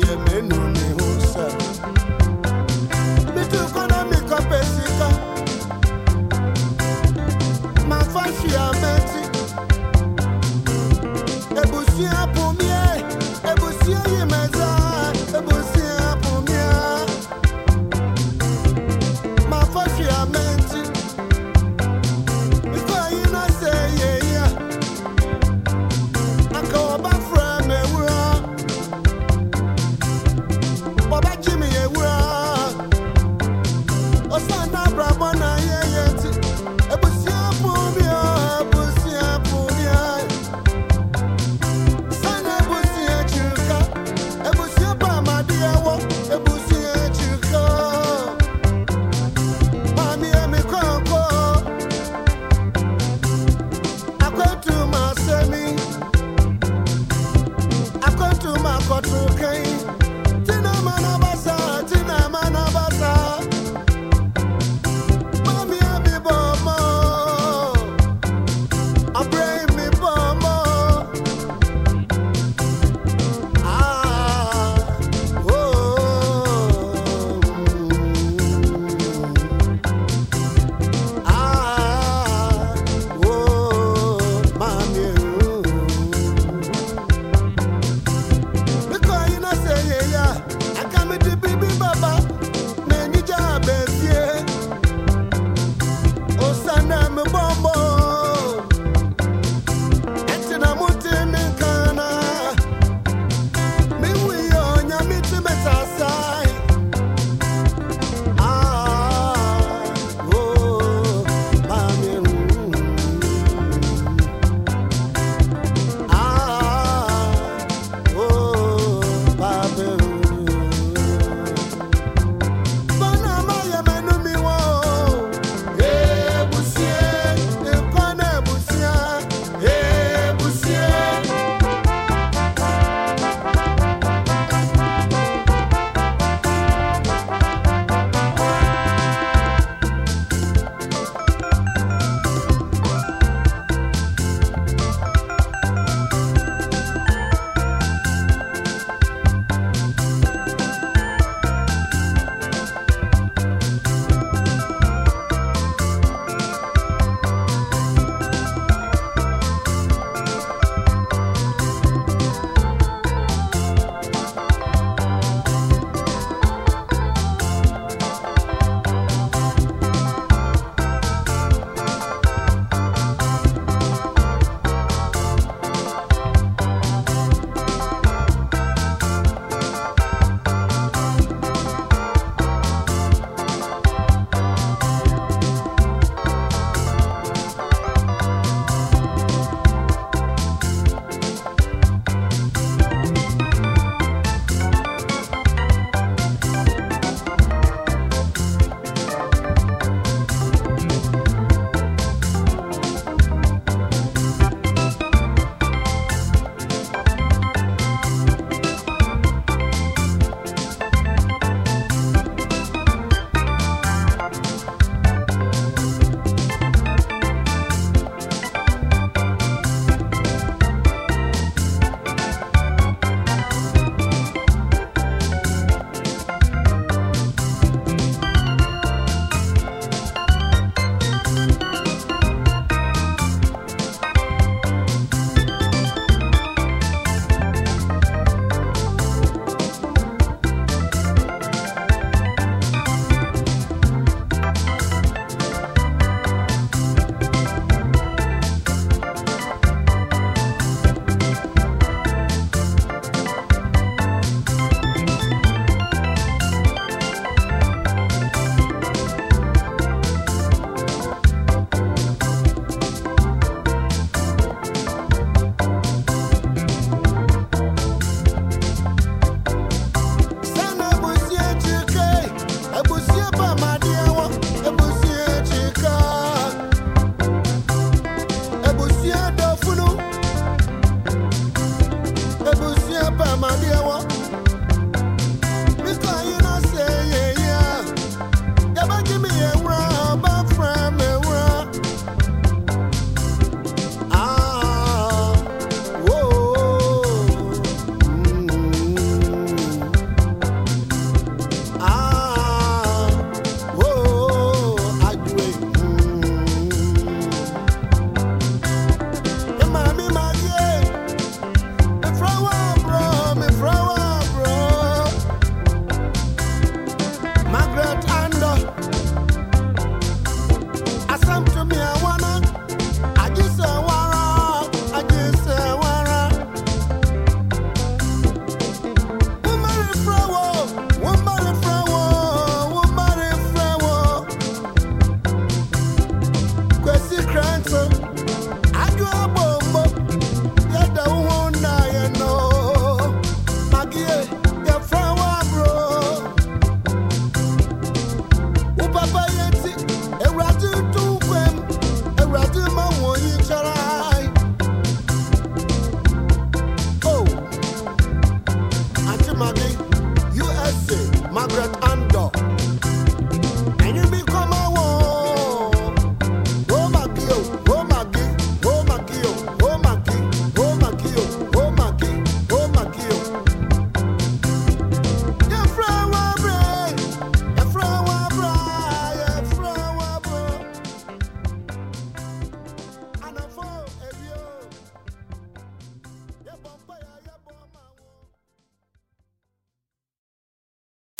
ye menu ni husa. Mitu kona mikopesika